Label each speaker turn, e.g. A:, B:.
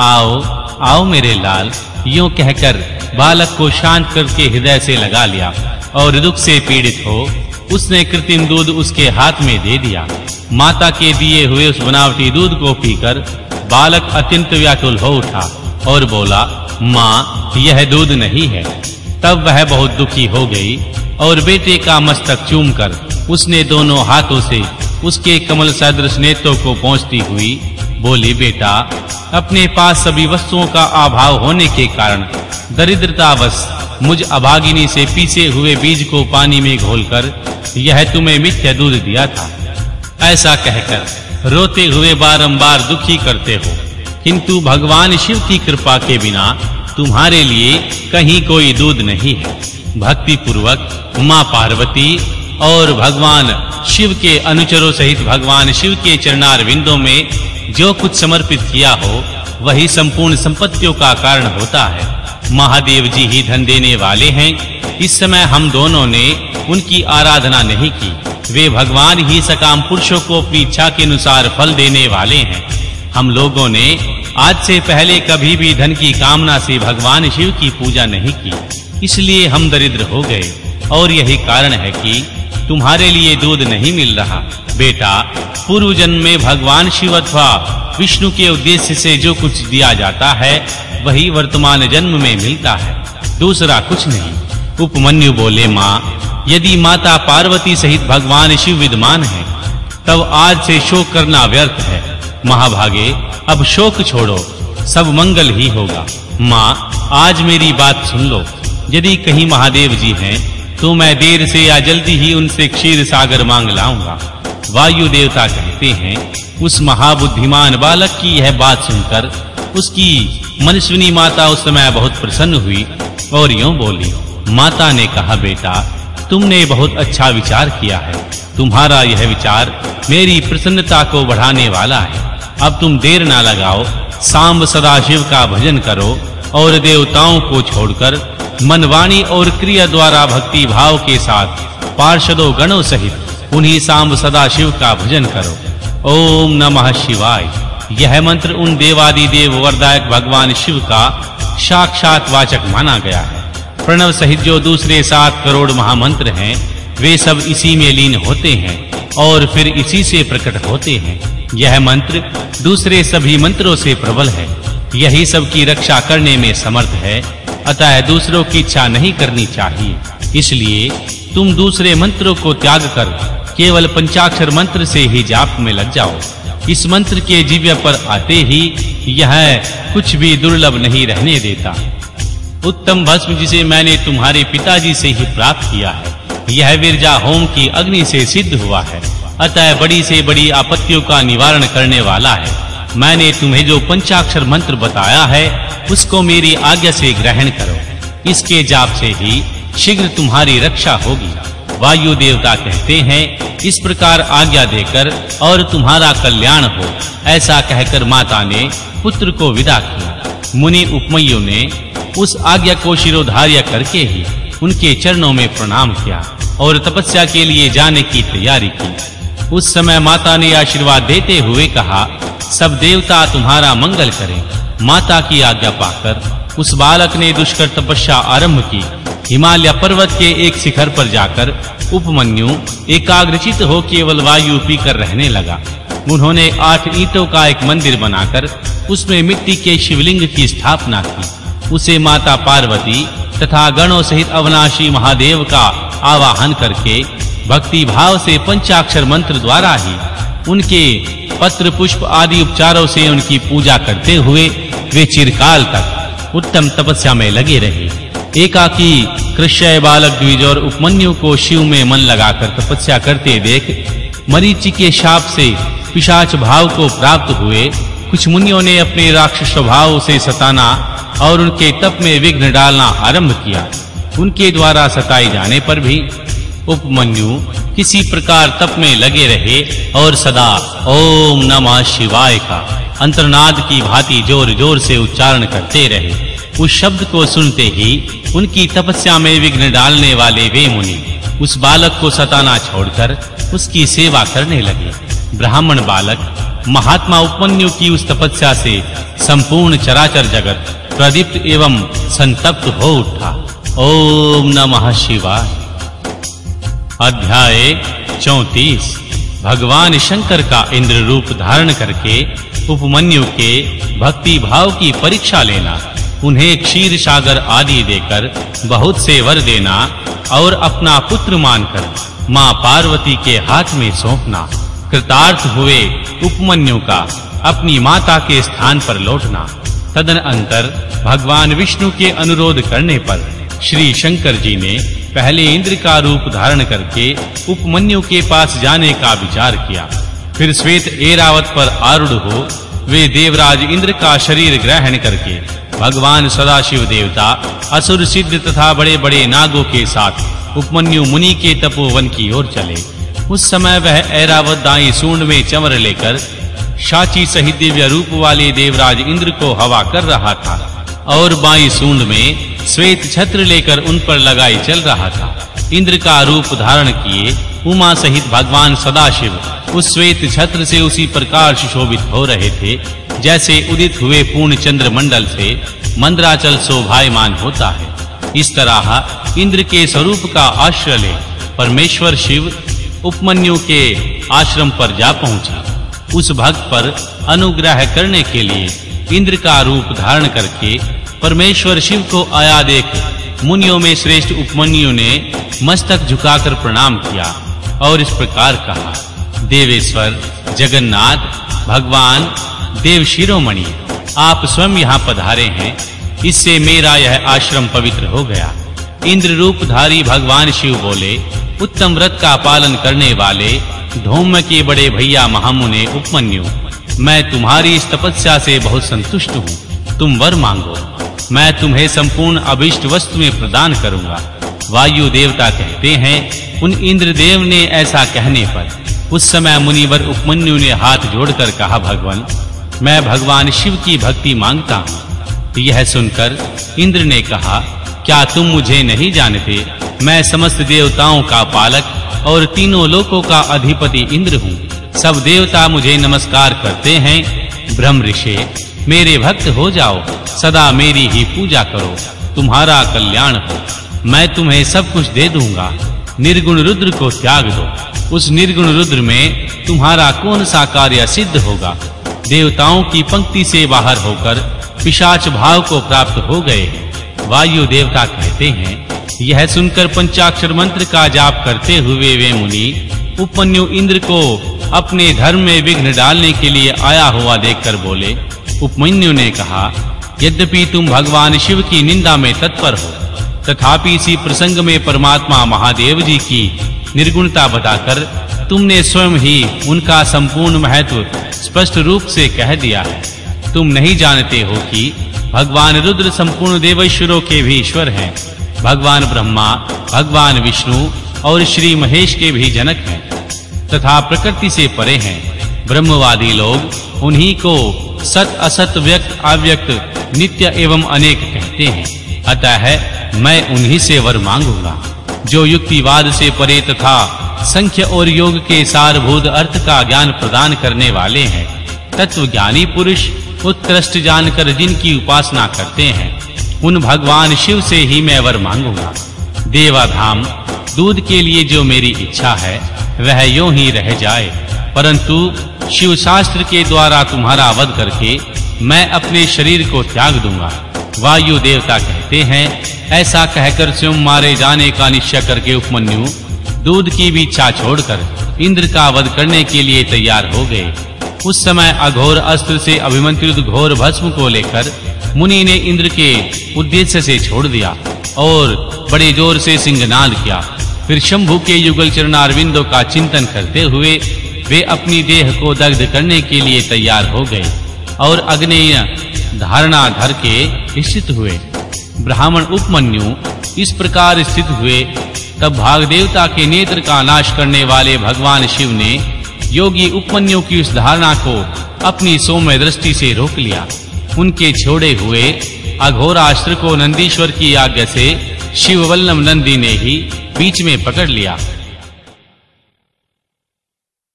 A: आओ आओ मेरे लाल, यूँ कहकर बालक को शांत करके हृदय से लगा लिया और दुख से पीड़ित हो, उसने कृत्रिम दूध उसके हाथ में दे दिया। माता के दिए हुए उस बनावटी दूध को पीकर बालक अत्यंत व्याकुल हो उठा और बोला, माँ, यह दूध नहीं है। तब वह बहुत दुखी हो गई और बेटे का मस्तक चूमकर उसने दोनों हाथों से उसके कमल सदृश नेत्रों को पहुँचती हुई बोली, बेटा, अपने पास सभी वस्तुओं का अभाव होने के कारण दरिद्रतावश मुझ अभागिनी से पीसे हुए बीज को पानी में घोलकर यह तुम्हें मिथ्या दूध दिया था। ऐसा कहकर रोते हुए बारंबार दुखी करते हो। किंतु भगवान शिव की कृपा के बिना तुम्हारे लिए कहीं कोई दूध नहीं है। भक्ति पूर्वक माँ पार्वती और भगवान शिव के अनुचरों सहित भगवान शिव के चरणार विंदों में जो कुछ समर्पित किया हो, वही संपूर्ण संपत्तियों का कारण होता है। महादेव जी ही धन देने वाले हैं। इस समय हम दोनों ने उनकी आराधना नहीं की। वे भगवान ही सकाम पुरुषों को अपनी इच्छा के अनुसार फल देने वाले हैं। हम लोगों ने आज से पहले कभी भी धन की कामना से भगवान शिव की पूजा नहीं की। इसलिए हम दरिद्र हो गए। और यही कारण है कि तुम्हारे लिए दूध नहीं मिल रहा। बेटा पूर्व जन्म में भगवान शिव अथवा विष्णु के उद्देश्य से जो कुछ दिया जाता है, वही वर्तमान जन्म में मिलता है। दूसरा कुछ नहीं। उपमन्यु बोले, माँ, यदि माता पार्वती सहित भगवान शिव विद्यमान है, तब आज से शोक करना व्यर्थ है। महाभागे, अब शोक छोड़ो, सब मंगल ही होगा। माँ, आज मेरी बात सुन लो। यदि कहीं महादेव जी हैं तो मैं देर से या जल्दी ही उनसे क्षीर सागर मांग लाऊँगा। वायु देवता कहते हैं, उस महाबुद्धिमान बालक की यह बात सुनकर उसकी मनस्विनी माता उस समय बहुत प्रसन्न हुई और यूँ बोली, माता ने कहा, बेटा, तुमने बहुत अच्छा विचार किया है। तुम्हारा यह विचार मेरी प्रसन्नता को बढ़ाने वाला है। अब तुम देर ना लगाओ, सांब सदाशिव का भजन करो और देवताओं को छोड़कर मन वाणी और क्रिया द्वारा भक्ति भाव के साथ पार्षदों, गणों सहित उन्हीं सांब सदाशिव का भजन करो। ओम नमः शिवाय। यह मंत्र उन देवादि देव वरदायक भगवान शिव का साक्षात वाचक माना गया है। प्रणव सहित जो दूसरे सात करोड़ महामंत्र हैं, वे सब इसी में लीन होते हैं और फिर इसी से प्रकट होते हैं। यह मंत्र दूसरे सभी मंत्रों से प्रबल है। यही सबकी रक्षा करने में समर्थ है। अतः दूसरों की इच्छा नहीं करनी चाहिए। इसलिए तुम दूसरे मंत्रों को त्याग कर केवल पंचाक्षर मंत्र से ही जाप में लग जाओ। इस मंत्र के जीव्य पर आते ही यह कुछ भी दुर्लभ नहीं रहने देता। उत्तम भस्म जिसे मैंने तुम्हारे पिताजी से ही प्राप्त किया है, यह विरजा होम की अग्नि से सिद्ध हुआ है। अतः बड़ी से बड़ी आपत्तियों का निवारण करने वाला है। मैंने तुम्हें जो पंचाक्षर मंत्र बताया है, उसको मेरी आज्ञा से ग्रहण करो। इसके जाप से ही शीघ्र तुम्हारी रक्षा होगी। वायु देवता कहते हैं, इस प्रकार आज्ञा देकर और तुम्हारा कल्याण हो, ऐसा कहकर माता ने पुत्र को विदा किया। मुनि उपमयु ने उस आज्ञा को शिरोधार्य करके ही उनके चरणों में प्रणाम किया और तपस्या के लिए जाने की तैयारी की। उस समय माता ने आशीर्वाद देते हुए कहा सब देवता तुम्हारा मंगल करें। माता की आज्ञा पाकर उस बालक ने दुष्कर तपस्या आरंभ की। हिमालय पर्वत के एक शिखर पर जाकर उपमन्यु एकाग्रचित हो केवल वायु पीकर रहने लगा। उन्होंने आठ ईंटों का एक मंदिर बनाकर उसमें मिट्टी के शिवलिंग की स्थापना की। उसे माता पार्वती तथा गणों सहित अवनाशी महादेव का आवाहन करके भक्ति भाव से पंचाक्षर मंत्र द्वारा ही उनके पत्र, पुष्प आदि उपचारों से उनकी पूजा करते हुए वे चिरकाल तक उत्तम तपस्या में लगे रहे। एकाकी कृष्य बालक द्विज और उपमन्यु को शिव में मन लगाकर तपस्या करते देख मरीचि के शाप से पिशाच भाव को प्राप्त हुए, कुछ मुनियों ने अपने राक्षस स्वभाव से सताना और उनके तप में विघ्न डालना आरंभ किया। उनके द्वारा सताए जाने पर भी उपमन्यु किसी प्रकार तप में लगे रहे और सदा ओम नमः शिवाय का अंतर्नाद की भांति जोर-जोर से उच्चारण करते रहे। उस शब्द को सुनते ही उनकी तपस्या में विघ्न डालने वाले वे मुनि उस बालक को सताना छोड़कर उसकी सेवा करने लगे। ब्राह्मण बालक, महात्मा उपमन्यु की उस तपस्या से संपूर्ण चराचर जगत प्रदीप्त एवं संतप्त हो उठा। ओम नमः शिवाय। अध्याय 34 भगवान शंकर का इंद्र रूप धारण करके उपमन्यु के भक्ति भाव की परीक्षा लेना, उन्हें क्षीर सागर आदि देकर बहुत से वर देना और अपना पुत्र मानकर माँ पार्वती के हाथ में सौंपना। कृतार्थ हुए उपमन्यु का अपनी माता के स्थान पर लौटना। तदन अंतर भगवान विष्णु के अनुरोध करने पर श्री शंकर जी ने पहले इंद्र का रूप धारण करके उपमन्यु के पास जाने का विचार किया। फिर श्वेत एरावत पर आरूढ़ हो, वे देवराज इंद्र का शरीर ग्रहण करके भगवान सदाशिव देवता, असुर सिद्ध तथा बड़े-बड़े नागों के साथ उपमन्यु मुनि के तपोवन की ओर चले। उस समय वह ऐरावत दाई सूंड में चमर लेकर, शाची सहित दिव्य रूप वाले देवराज इंद्र को हवा कर रहा था। और बाई सूंड में श्वेत छत्र लेकर उन पर लगाई चल रहा था। इंद्र का रूप धारण किए उमा सहित भगवान सदाशिव उस श्वेत छत्र से उसी प्रकार सुशोभित हो रहे थे, जैसे उदित हुए पूर्ण चंद्र मंडल से मंद्राचल शोभायमान होता है। इस तरह इंद्र के स्वरूप का आश्रय ले परमेश्वर शिव उपमन्यु के आश्रम पर जा पहुँचे। उस भक्त पर अनुग्रह करने के लिए इंद्र का रूप धारण करके परमेश्वर शिव को आया देख, मुनियों में श्रेष्ठ उपमन्यु ने मस्तक झुकाकर प्रणाम किया और इस प्रकार कहा, देवेश्वर, जगन्नाथ, भगवान, देव शिरोमणि, आप स्वयं यहाँ पधारे हैं, इससे मेरा यह आश्रम पवित्र हो गया। इंद्र रूपधारी भगवान शिव बोले, उत्तम व्रत का पालन करने वाले धूम के बड़े भैया महामुने उपमन्यु मैं तुम्हारी इस तपस्या से बहुत संतुष्ट हूँ। तुम वर मांगो। मैं तुम्हें संपूर्ण अभिष्ट वस्तु में प्रदान करूँगा। वायु देवता कहते हैं, उन इंद्रदेव ने ऐसा कहने पर उस समय मुनिवर उपमन्यु ने हाथ जोड़कर कहा, भगवान, मैं भगवान शिव की भक्ति माँगता हूँ। यह सुनकर इंद्र ने कहा, क्या तुम मुझे नहीं जानते? मैं समस्त देवताओं का पालक और तीनों लोकों का अधिपति इंद्र हूँ। सब देवता मुझे नमस्कार करते हैं। ब्रह्म ऋषि, मेरे भक्त हो जाओ, सदा मेरी ही पूजा करो, तुम्हारा कल्याण हो। मैं तुम्हें सब कुछ दे दूँगा। निर्गुण रुद्र को त्याग दो। उस निर्गुण रुद्र में तुम्हारा कौन सा कार्य सिद्ध होगा? देवताओं की पंक्ति से बाहर होकर पिशाच भाव को प्राप्त हो गए। वायु देवता कहते हैं, यह सुनकर पंचाक्षर मंत्र का जाप करते हुए वे मुनि उपन्यु इंद्र को अपने धर्म में विघ्न डालने के लिए आया हुआ देखकर बोले, उपमन्यु ने कहा, यद्यपि तुम भगवान शिव की निंदा में तत्पर हो, तथापि इसी प्रसंग में परमात्मा महादेव जी की निर्गुणता बताकर तुमने स्वयं ही उनका संपूर्ण महत्व स्पष्ट रूप से कह दिया है। तुम नहीं जानते हो कि भगवान रुद्र संपूर्ण देवेश्वरों के भी ईश्वर हैं। भगवान ब्रह्मा, भगवान विष्णु और श्री महेश के भी जनक हैं। तथा प्रकृति से परे हैं। ब्रह्मवादी लोग उन्हीं को सत असत व्यक्त अव्यक्त नित्य एवं अनेक कहते हैं। अतः मैं उन्हीं से वर मांगूँगा, जो युक्तिवाद से परे तथा संख्य और योग के सारभूत अर्थ का ज्ञान प्रदान करने वाले हैं। तत्व ज्ञानी पुरुष उत्कृष्ट जानकर जिनकी उपासना करते हैं, उन भगवान शिव से ही मैं वर मांगूँगा। देवाधाम, दूध के लिए जो मेरी इच्छा है वह यूँ ही रह जाए। परंतु शिव शास्त्र के द्वारा तुम्हारा वध करके मैं अपने शरीर को त्याग दूँगा। वायु देवता कहते हैं, ऐसा कहकर स्वयं मारे जाने का निश्चय करके उपमन्यु, दूध की भी इच्छा छोड़कर इंद्र का वध करने के लिए तैयार हो गए। उस समय अघोर अस्त्र से अभिमंत्रित घोर भस्म को लेकर मुनि ने इंद्र के उद्देश्य से छोड़ दिया और बड़े ज़ोर से सिंहनाद किया। फिर शंभु के युगल चरणारविंदों का चिंतन करते हुए वे अपनी देह को दग्ध करने के लिए तैयार हो गए और अग्नेय धारणा धर के स्थित हुए। ब्राह्मण उपमन्यु इस प्रकार स्थित हुए। तब भाग देवता के नेत्र का नाश करने वाले भगवान शिव ने योगी उपमन्यु की उस धारणा को अपनी सौम्य दृष्टि से रोक लिया। उनके छोड़े हुए अघोरास्त्र को नंदीश्वर की आज्ञा से शिव वल्लभ नंदी ने ही बीच में पकड़ लिया।